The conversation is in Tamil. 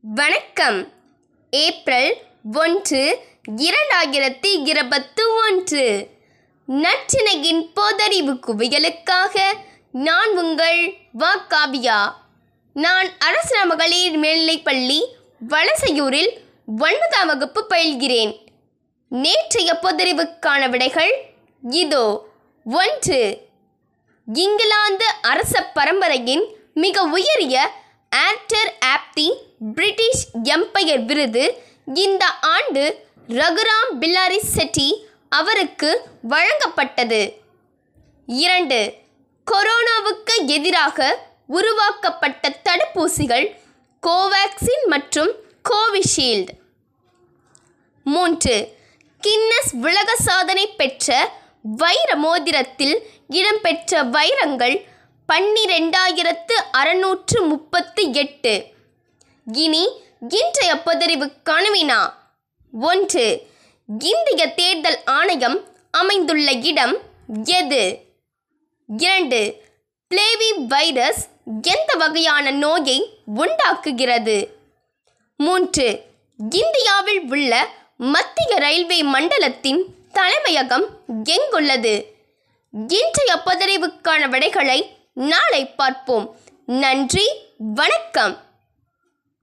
வணக்கம். ஏப்ரல் ஒன்று இரண்டாயிரத்தி இருபத்து ஒன்று நற்றினையின் போதறிவு குவியலுக்காக நான் உங்கள் வாக்காவியா? நான் அரசு மகளிர் மேல்நிலைப்பள்ளி வலசையூரில் ஒன்பதாம் வகுப்பு பயில்கிறேன். நேற்றைய பொதறிவுக்கான விடைகள் இதோ ஒன்று இங்கிலாந்து அரச பரம்பரையின் மிக உயரிய ஆக்டர் ஆப்தி பிரிட்டிஷ் எம்பையர் விருது. இந்த ஆண்டு ரகுராம் பில்லாரி செட்டி அவருக்கு வழங்கப்பட்டது. இரண்டு கொரோனாவுக்கு எதிராக உருவாக்கப்பட்ட தடுப்பூசிகள் கோவேக்சின் மற்றும் கோவிஷீல்டு. மூன்று கின்னஸ் உலக சாதனை பெற்ற வைர மோதிரத்தில் இடம்பெற்ற வைரங்கள் பன்னிரெண்டாயிரத்து அறுநூற்று முப்பத்து எட்டு. இனி இன்றைய பொதறிவுக்கான கணுவினா. ஒன்று. இந்திய தேர்தல் ஆணையம் அமைந்துள்ள இடம் எது? இரண்டு. பிளேவி வைரஸ் எந்த வகையான நோயை உண்டாக்குகிறது? மூன்று. இந்தியாவில் உள்ள மத்திய ரயில்வே மண்டலத்தின் தலைமையகம் எங்குள்ளது? இன்றைய பதறிவுக்கான விடைகளை நாளை பார்ப்போம். நன்றி வணக்கம்.